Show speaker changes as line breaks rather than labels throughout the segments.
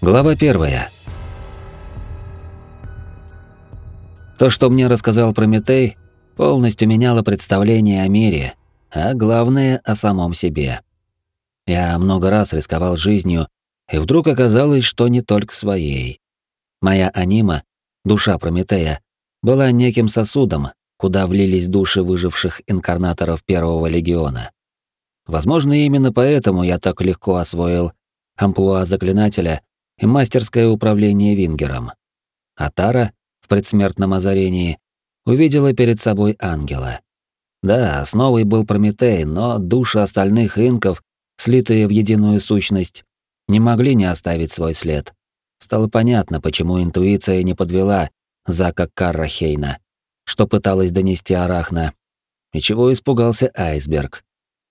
Глава первая. То, что мне рассказал Прометей, полностью меняло представление о мире, а главное — о самом себе. Я много раз рисковал жизнью, и вдруг оказалось, что не только своей. Моя анима, душа Прометея, была неким сосудом, куда влились души выживших инкарнаторов Первого Легиона. Возможно, именно поэтому я так легко освоил амплуа заклинателя и мастерское управление Вингером. А Тара в предсмертном озарении увидела перед собой ангела. Да, основой был Прометей, но души остальных инков, слитые в единую сущность, не могли не оставить свой след. Стало понятно, почему интуиция не подвела Зака Каррахейна, что пыталась донести Арахна, и чего испугался Айсберг.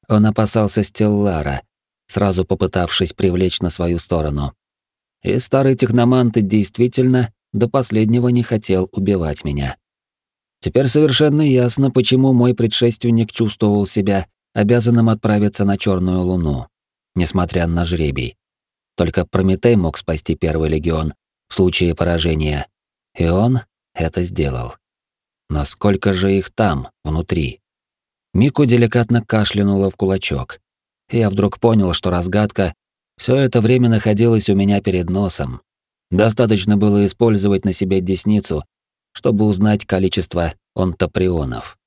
Он опасался Стеллара, сразу попытавшись привлечь на свою сторону. И старый техномант действительно до последнего не хотел убивать меня. Теперь совершенно ясно, почему мой предшественник чувствовал себя обязанным отправиться на Черную Луну, несмотря на жребий. Только Прометей мог спасти Первый Легион в случае поражения, и он это сделал. Но сколько же их там, внутри? Мику деликатно кашлянула в кулачок. Я вдруг понял, что разгадка все это время находилась у меня перед носом. Достаточно было использовать на себе десницу, чтобы узнать количество онтоприонов.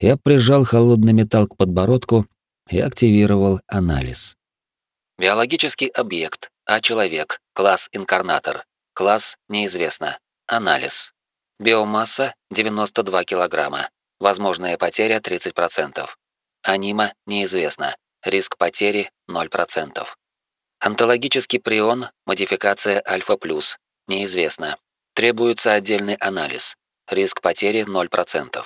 Я прижал холодный металл к подбородку и активировал анализ.
Биологический объект, а человек, класс инкарнатор, класс неизвестно, анализ. Биомасса 92 килограмма, возможная потеря 30%. Анима неизвестно, риск потери 0%. Онтологический прион, модификация альфа+, неизвестно. Требуется отдельный анализ. Риск потери 0%.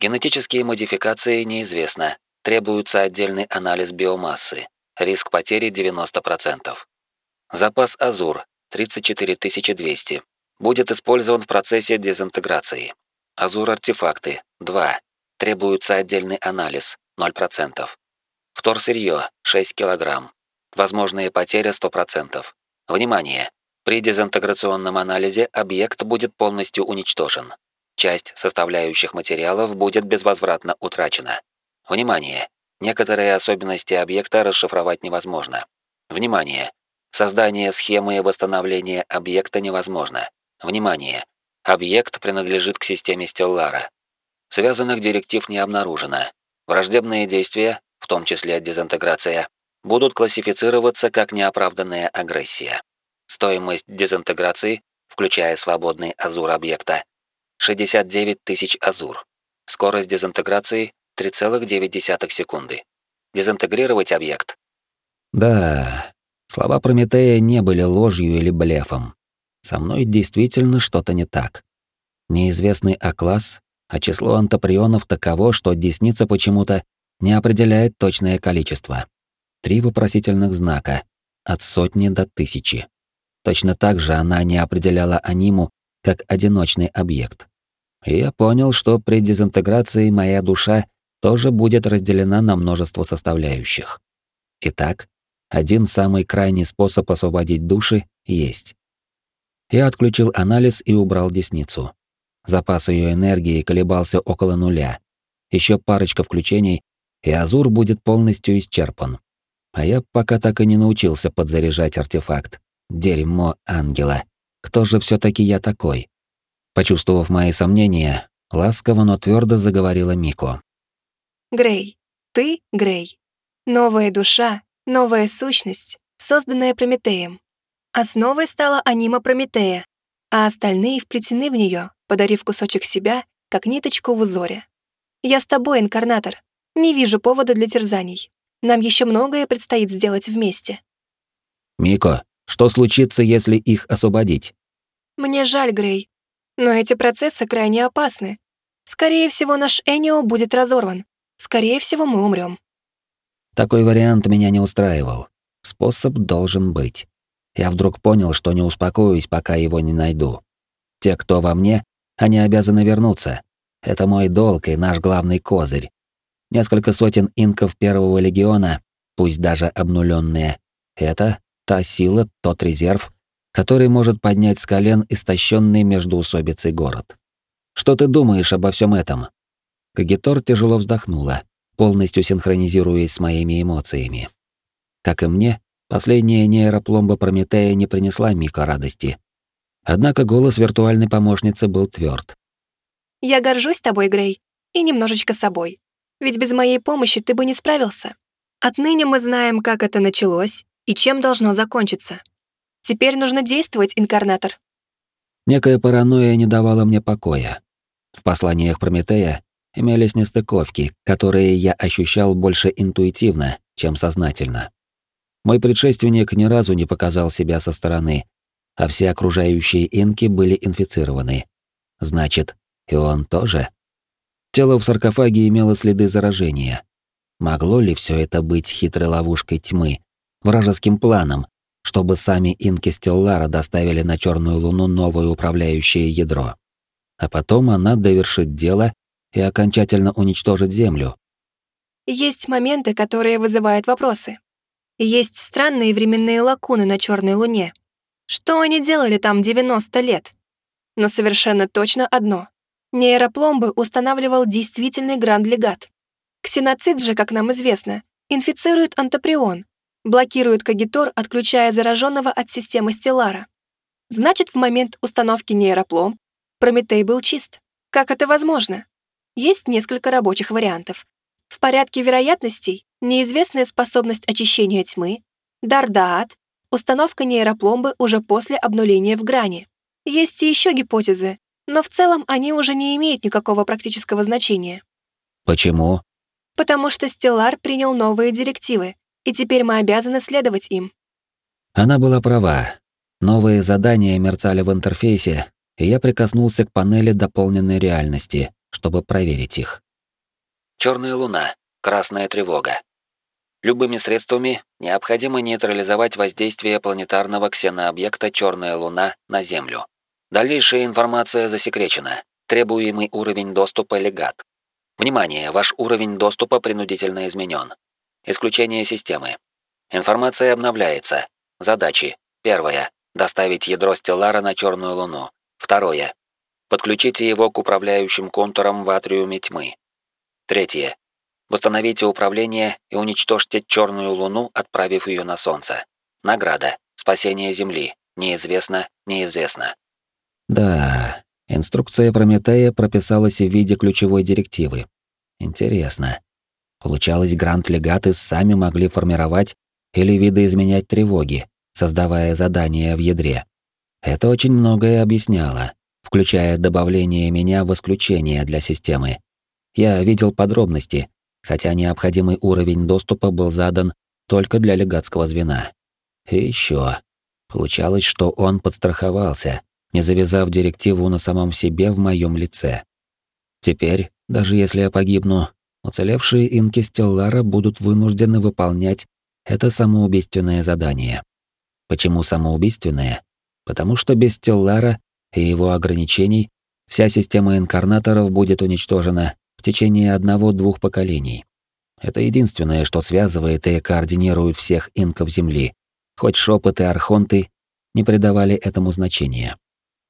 Генетические модификации неизвестно. Требуется отдельный анализ биомассы. Риск потери 90%. Запас Азур 34200. Будет использован в процессе дезинтеграции. Азур-артефакты 2. Требуется отдельный анализ 0%. Вторсырье 6 кг. Возможные потери 100%. Внимание! При дезинтеграционном анализе объект будет полностью уничтожен. Часть составляющих материалов будет безвозвратно утрачена. Внимание! Некоторые особенности объекта расшифровать невозможно. Внимание! Создание схемы восстановления объекта невозможно. Внимание! Объект принадлежит к системе Стеллара. Связанных директив не обнаружено. Враждебные действия, в том числе дезинтеграция, будут классифицироваться как неоправданная агрессия. Стоимость дезинтеграции, включая свободный азур объекта, 69 тысяч азур. Скорость дезинтеграции 3,9 секунды. Дезинтегрировать объект.
Да, слова Прометея не были ложью или блефом. Со мной действительно что-то не так. Неизвестный А-класс, а число антоприонов таково, что десница почему-то не определяет точное количество. Три вопросительных знака. От сотни до тысячи. Точно так же она не определяла аниму как одиночный объект. И я понял, что при дезинтеграции моя душа тоже будет разделена на множество составляющих. Итак, один самый крайний способ освободить души есть. Я отключил анализ и убрал десницу. Запас ее энергии колебался около нуля. Еще парочка включений, и Азур будет полностью исчерпан. А я пока так и не научился подзаряжать артефакт. Дерьмо ангела. Кто же все таки я такой? Почувствовав мои сомнения, ласково, но твердо заговорила Мико.
Грей, ты Грей. Новая душа, новая сущность, созданная Прометеем. Основой стала анима Прометея, а остальные вплетены в нее, подарив кусочек себя, как ниточку в узоре. Я с тобой, инкарнатор. Не вижу повода для терзаний. Нам еще многое предстоит сделать вместе.
Мико, что случится, если их освободить?
Мне жаль, Грей, но эти процессы крайне опасны. Скорее всего, наш Энио будет разорван. Скорее всего, мы умрем.
Такой вариант меня не устраивал. Способ должен быть. Я вдруг понял, что не успокоюсь, пока его не найду. Те, кто во мне, они обязаны вернуться. Это мой долг и наш главный козырь. Несколько сотен инков Первого легиона, пусть даже обнуленные, это та сила, тот резерв, который может поднять с колен истощенный междуусобицей город. Что ты думаешь обо всем этом? Кагитор тяжело вздохнула, полностью синхронизируясь с моими эмоциями. Как и мне, последняя нейропломба Прометея не принесла Мика радости. Однако голос виртуальной помощницы был тверд.
«Я горжусь тобой, Грей, и немножечко собой. Ведь без моей помощи ты бы не справился. Отныне мы знаем, как это началось и чем должно закончиться. Теперь нужно действовать, инкарнатор».
Некая паранойя не давала мне покоя. В посланиях Прометея имелись нестыковки, которые я ощущал больше интуитивно, чем сознательно. Мой предшественник ни разу не показал себя со стороны, а все окружающие инки были инфицированы. Значит, и он тоже? Тело в саркофаге имело следы заражения. Могло ли все это быть хитрой ловушкой тьмы, вражеским планом, чтобы сами инки Стеллара доставили на Черную Луну новое управляющее ядро? А потом она довершит дело и окончательно уничтожит Землю.
Есть моменты, которые вызывают вопросы. Есть странные временные лакуны на Черной Луне. Что они делали там 90 лет? Но совершенно точно одно. Нейропломбы устанавливал действительный гранд-легат. Ксеноцид же, как нам известно, инфицирует антоприон, блокирует кагитор, отключая зараженного от системы Стеллара. Значит, в момент установки нейропломб Прометей был чист. Как это возможно? Есть несколько рабочих вариантов. В порядке вероятностей неизвестная способность очищения тьмы, Дардаат, установка нейропломбы уже после обнуления в грани. Есть и еще гипотезы, но в целом они уже не имеют никакого практического значения.
Почему?
Потому что Стеллар принял новые директивы, и теперь мы обязаны следовать им.
Она была права. Новые задания мерцали в интерфейсе, и я прикоснулся к панели дополненной реальности, чтобы проверить их.
Черная луна. Красная тревога. Любыми средствами необходимо нейтрализовать воздействие планетарного ксенообъекта Черная луна на Землю. Дальнейшая информация засекречена. Требуемый уровень доступа легат. Внимание, ваш уровень доступа принудительно изменен. Исключение системы. Информация обновляется. Задачи. Первое. Доставить ядро Стеллара на Черную Луну. Второе. Подключите его к управляющим контурам в атриуме тьмы. Третье. Восстановите управление и уничтожьте Черную Луну, отправив ее на Солнце. Награда. Спасение Земли. Неизвестно, неизвестно.
Да, инструкция Прометея прописалась в виде ключевой директивы. Интересно. Получалось, грант-легаты сами могли формировать или видоизменять тревоги, создавая задания в ядре. Это очень многое объясняло, включая добавление меня в исключение для системы. Я видел подробности, хотя необходимый уровень доступа был задан только для легатского звена. И еще. Получалось, что он подстраховался, не завязав директиву на самом себе в моем лице. Теперь, даже если я погибну, уцелевшие инки Стеллара будут вынуждены выполнять это самоубийственное задание. Почему самоубийственное? Потому что без Стеллара и его ограничений вся система инкарнаторов будет уничтожена в течение одного-двух поколений. Это единственное, что связывает и координирует всех инков Земли, хоть шепот и архонты не придавали этому значения.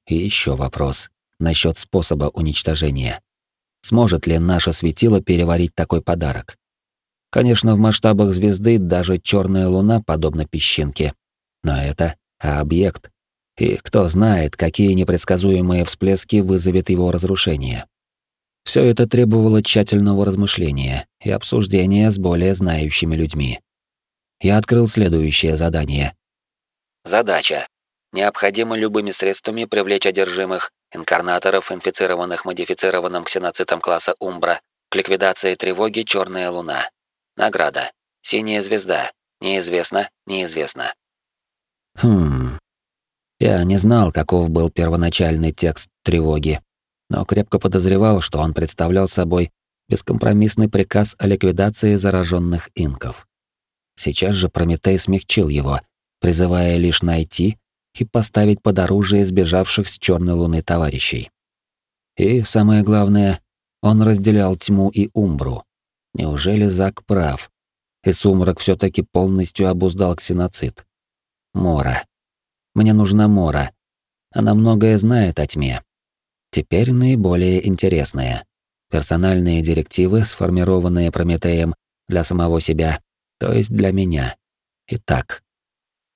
И еще вопрос насчет способа уничтожения. Сможет ли наше светило переварить такой подарок? Конечно, в масштабах звезды даже черная луна подобна песчинке. Но это объект. И кто знает, какие непредсказуемые всплески вызовет его разрушение. Все это требовало тщательного размышления и обсуждения с более знающими людьми. Я открыл следующее задание.
Задача. Необходимо любыми средствами привлечь одержимых, инкарнаторов, инфицированных модифицированным ксеноцитом класса Умбра, к ликвидации тревоги Черная Луна. Награда. Синяя звезда. Неизвестно, неизвестно.
Хм. Я не знал, каков был первоначальный текст тревоги, но крепко подозревал, что он представлял собой бескомпромиссный приказ о ликвидации зараженных инков. Сейчас же Прометей смягчил его, призывая лишь найти и поставить под оружие сбежавших с Черной Луны товарищей. И, самое главное, он разделял тьму и умбру. Неужели Зак прав? И сумрак все таки полностью обуздал ксеноцид. Мора. мне нужна Мора. Она многое знает о тьме. Теперь наиболее интересное. Персональные директивы, сформированные Прометеем для самого себя, то есть для меня. Итак.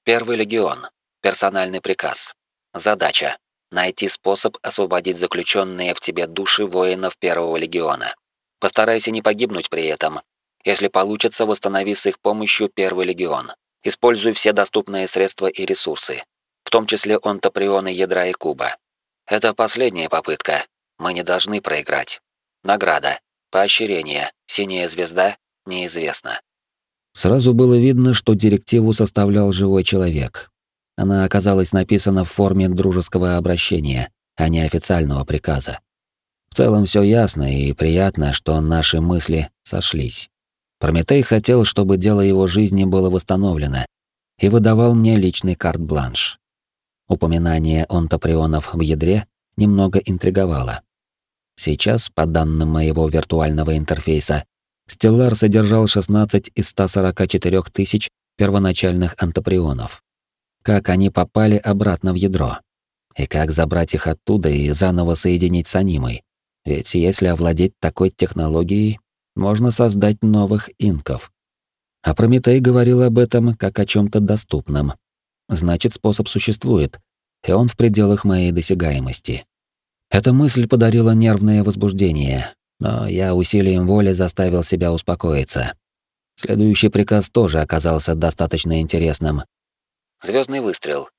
Первый легион. Персональный приказ. Задача. Найти способ освободить заключенные в тебе души воинов Первого легиона. Постарайся не погибнуть при этом. Если получится, восстанови с их помощью Первый легион. Используй все доступные средства и ресурсы, в том числе онтоприоны ядра и куба. Это последняя попытка. Мы не должны проиграть. Награда. Поощрение. Синяя звезда. Неизвестно.
Сразу было видно, что директиву составлял живой человек. Она оказалась написана в форме дружеского обращения, а не официального приказа. В целом все ясно и приятно, что наши мысли сошлись. Прометей хотел, чтобы дело его жизни было восстановлено, и выдавал мне личный карт-бланш. Упоминание онтоприонов в ядре немного интриговало. Сейчас, по данным моего виртуального интерфейса, Стеллар содержал 16 из 144 тысяч первоначальных антоприонов как они попали обратно в ядро. И как забрать их оттуда и заново соединить с анимой. Ведь если овладеть такой технологией, можно создать новых инков. А Прометей говорил об этом как о чем то доступном. Значит, способ существует, и он в пределах моей досягаемости. Эта мысль подарила нервное возбуждение, но я усилием воли заставил себя успокоиться. Следующий приказ тоже оказался достаточно интересным,
Звездный выстрел.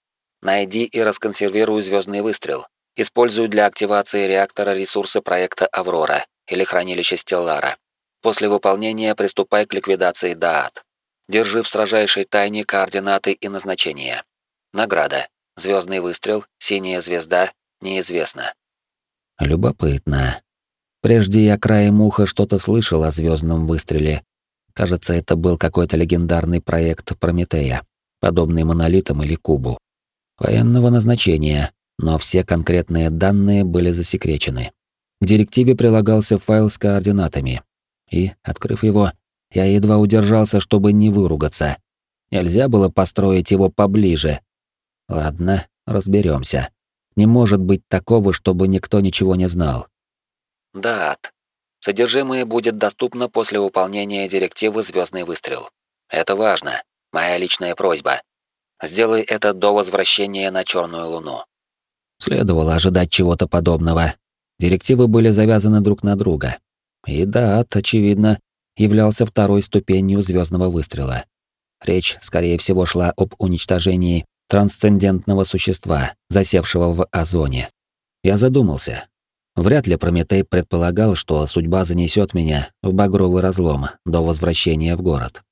Найди и расконсервируй звездный выстрел. Используй для активации реактора ресурсы проекта Аврора или хранилища Стеллара. После выполнения приступай к ликвидации Даат. Держи в строжайшей тайне координаты и назначения. Награда. Звездный выстрел, синяя звезда, неизвестно.
Любопытно. Прежде я краем уха что-то слышал о звездном выстреле. Кажется, это был какой-то легендарный проект Прометея подобный монолитам или кубу. Военного назначения, но все конкретные данные были засекречены. К директиве прилагался файл с координатами. И, открыв его, я едва удержался, чтобы не выругаться. Нельзя было построить его поближе. Ладно, разберемся. Не может быть такого, чтобы никто ничего не знал.
Дат. Содержимое будет доступно после выполнения директивы Звездный выстрел. Это важно. Моя личная просьба. Сделай это до возвращения на Черную Луну.
Следовало ожидать чего-то подобного. Директивы были завязаны друг на друга. И да, очевидно, являлся второй ступенью звездного выстрела. Речь, скорее всего, шла об уничтожении трансцендентного существа, засевшего в озоне. Я задумался. Вряд ли Прометей предполагал, что судьба занесет меня в багровый разлом до возвращения в город.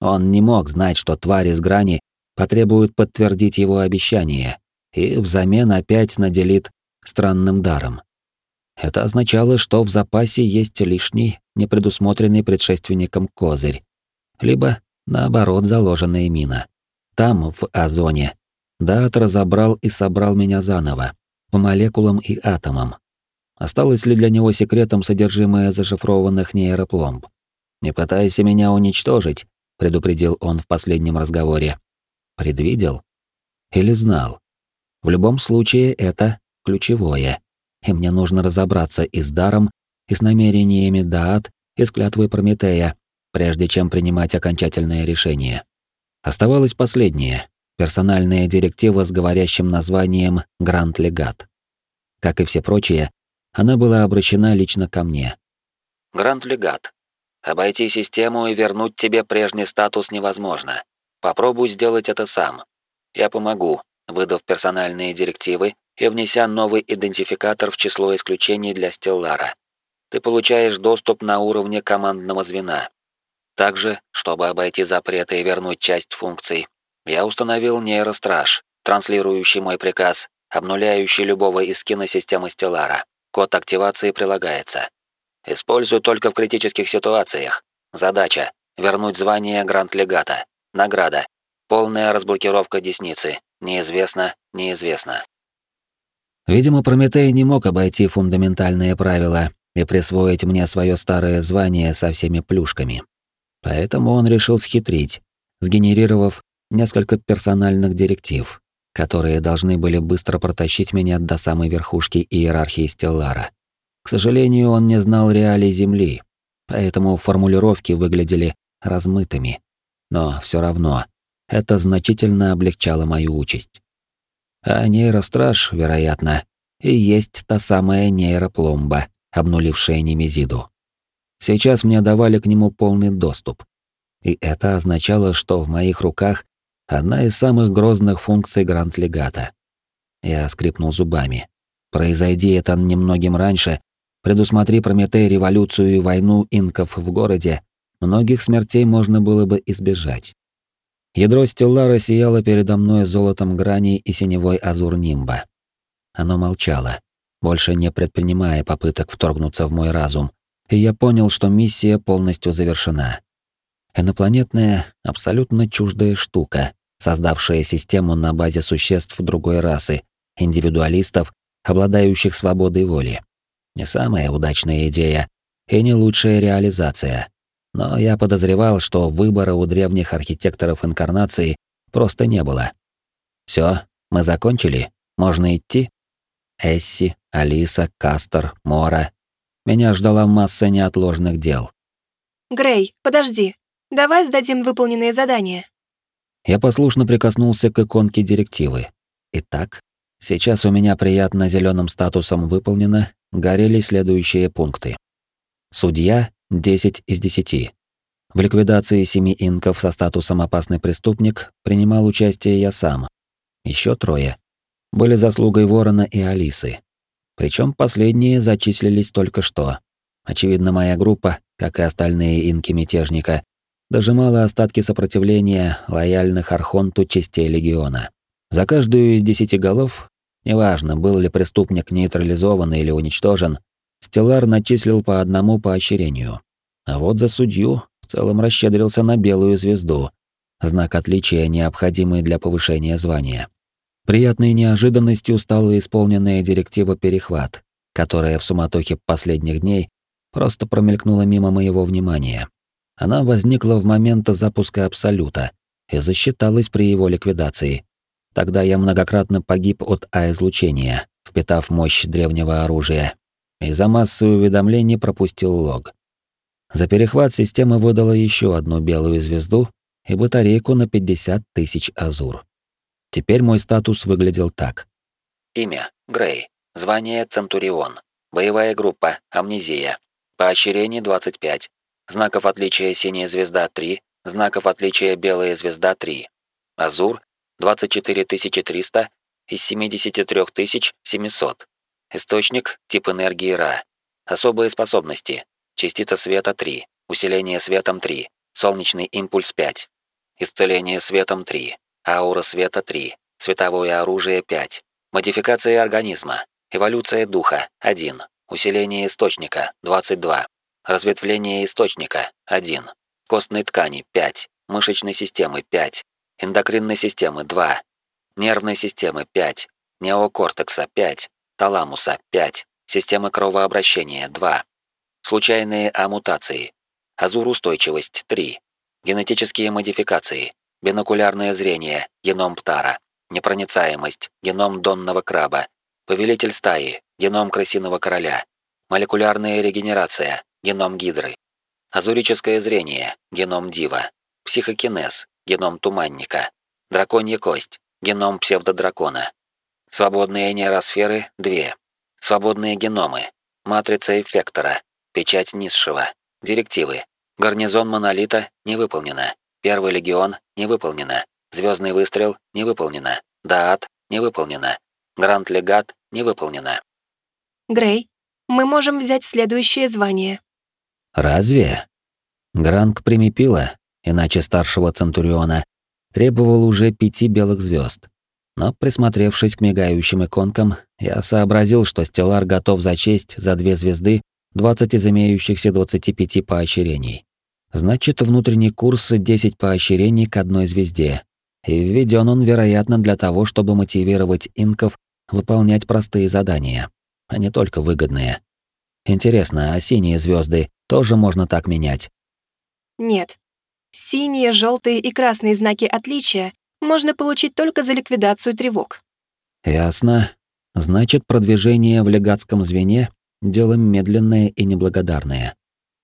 Он не мог знать, что твари с грани потребуют подтвердить его обещание и взамен опять наделит странным даром. Это означало, что в запасе есть лишний, непредусмотренный предшественником козырь, либо, наоборот, заложенная мина. Там, в озоне, Дат разобрал и собрал меня заново, по молекулам и атомам. Осталось ли для него секретом содержимое зашифрованных нейропломб? Не пытайся меня уничтожить, предупредил он в последнем разговоре. Предвидел? Или знал? В любом случае это ключевое. И мне нужно разобраться и с даром, и с намерениями Даат, и с клятвой Прометея, прежде чем принимать окончательное решение. Оставалось последнее — персональная директива с говорящим названием «Гранд Легат». Как и все прочие, она была обращена лично ко мне.
«Гранд Легат. Обойти систему и вернуть тебе прежний статус невозможно. Попробуй сделать это сам. Я помогу, выдав персональные директивы и внеся новый идентификатор в число исключений для Стеллара. Ты получаешь доступ на уровне командного звена. Также, чтобы обойти запреты и вернуть часть функций, я установил нейростраж, транслирующий мой приказ, обнуляющий любого из киносистемы Стеллара. Код активации прилагается. Использую только в критических ситуациях. Задача — вернуть звание Гранд-легата. Награда — полная разблокировка десницы. Неизвестно, неизвестно.
Видимо, Прометей не мог обойти фундаментальные правила и присвоить мне свое старое звание со всеми плюшками. Поэтому он решил схитрить, сгенерировав несколько персональных директив, которые должны были быстро протащить меня до самой верхушки иерархии Стеллара. К сожалению, он не знал реалий Земли, поэтому формулировки выглядели размытыми. Но все равно это значительно облегчало мою участь. А нейростраж, вероятно, и есть та самая нейропломба, обнулившая Немезиду. Сейчас мне давали к нему полный доступ. И это означало, что в моих руках одна из самых грозных функций Гранд-Легата. Я скрипнул зубами. Произойди это немногим раньше, предусмотри Прометей революцию и войну инков в городе, многих смертей можно было бы избежать. Ядро Стеллара сияло передо мной золотом граней и синевой азур нимба. Оно молчало, больше не предпринимая попыток вторгнуться в мой разум, и я понял, что миссия полностью завершена. Инопланетная, абсолютно чуждая штука, создавшая систему на базе существ другой расы, индивидуалистов, обладающих свободой воли. Не самая удачная идея и не лучшая реализация. Но я подозревал, что выбора у древних архитекторов инкарнации просто не было. Все, мы закончили? Можно идти? Эсси, Алиса, Кастер, Мора. Меня ждала масса неотложных дел.
Грей, подожди. Давай сдадим выполненные задания.
Я послушно прикоснулся к иконке директивы. Итак, сейчас у меня приятно зеленым статусом выполнено, горели следующие пункты. Судья 10 из 10. В ликвидации семи инков со статусом «опасный преступник» принимал участие я сам. Еще трое. Были заслугой Ворона и Алисы. Причем последние зачислились только что. Очевидно, моя группа, как и остальные инки мятежника, дожимала остатки сопротивления лояльных Архонту частей легиона. За каждую из десяти голов, неважно, был ли преступник нейтрализован или уничтожен, Стеллар начислил по одному поощрению. А вот за судью в целом расщедрился на белую звезду, знак отличия, необходимый для повышения звания. Приятной неожиданностью стала исполненная директива «Перехват», которая в суматохе последних дней просто промелькнула мимо моего внимания. Она возникла в момент запуска Абсолюта и засчиталась при его ликвидации. Тогда я многократно погиб от А-излучения, впитав мощь древнего оружия и за массой уведомлений пропустил лог. За перехват система выдала еще одну белую звезду и батарейку на 50 тысяч азур. Теперь мой статус выглядел так.
Имя – Грей. Звание – Центурион. Боевая группа – Амнезия. Поощрение – 25. Знаков отличия синяя звезда – 3. Знаков отличия белая звезда – 3. Азур – 24300 из 73700. Источник – тип энергии Ра. Особые способности. Частица света 3. Усиление светом 3. Солнечный импульс 5. Исцеление светом 3. Аура света 3. Световое оружие 5. Модификация организма. Эволюция духа 1. Усиление источника 22. Разветвление источника 1. Костной ткани 5. Мышечной системы 5. Эндокринной системы 2. Нервной системы 5. Неокортекса 5 таламуса 5, системы кровообращения 2, случайные амутации, азурустойчивость 3, генетические модификации, бинокулярное зрение, геном птара, непроницаемость, геном донного краба, повелитель стаи, геном крысиного короля, молекулярная регенерация, геном гидры, азурическое зрение, геном дива, психокинез, геном туманника, драконья кость, геном псевдодракона, Свободные нейросферы – две. Свободные геномы. Матрица эффектора. Печать низшего. Директивы. Гарнизон Монолита не выполнено. Первый легион не выполнено. Звездный выстрел не выполнено. Даат не выполнено. Гранд Легат не выполнено.
Грей, мы можем взять следующее звание.
Разве? Гранг примепила, иначе старшего Центуриона, требовал уже пяти белых звезд. Но присмотревшись к мигающим иконкам, я сообразил, что Стеллар готов зачесть за две звезды 20 из имеющихся 25 поощрений. Значит, внутренний курс 10 поощрений к одной звезде. И введен он, вероятно, для того, чтобы мотивировать инков выполнять простые задания, а не только выгодные. Интересно, а синие звезды тоже можно так менять?
Нет. Синие, желтые и красные знаки отличия можно получить только за ликвидацию тревог.
Ясно. Значит, продвижение в легатском звене — дело медленное и неблагодарное.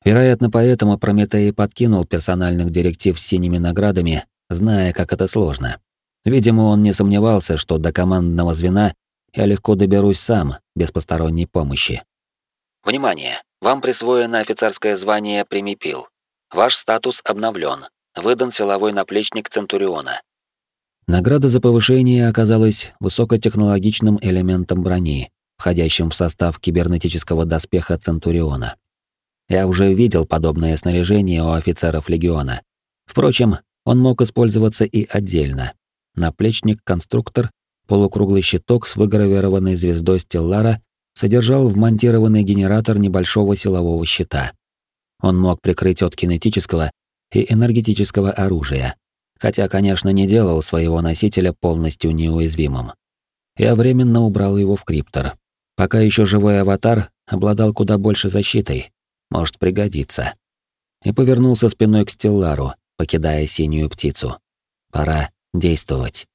Вероятно, поэтому Прометей подкинул персональных директив с синими наградами, зная, как это сложно. Видимо, он не сомневался, что до командного звена я легко доберусь сам, без посторонней помощи.
Внимание! Вам присвоено офицерское звание «Примипил». Ваш статус обновлен. Выдан силовой наплечник Центуриона.
Награда за повышение оказалась высокотехнологичным элементом брони, входящим в состав кибернетического доспеха Центуриона. Я уже видел подобное снаряжение у офицеров легиона. Впрочем, он мог использоваться и отдельно. Наплечник-конструктор, полукруглый щиток с выгравированной звездой Стеллара содержал вмонтированный генератор небольшого силового щита. Он мог прикрыть от кинетического и энергетического оружия, хотя, конечно, не делал своего носителя полностью неуязвимым. Я временно убрал его в криптор. Пока еще живой аватар обладал куда больше защитой, может пригодиться. И повернулся спиной к Стеллару, покидая синюю птицу. Пора действовать.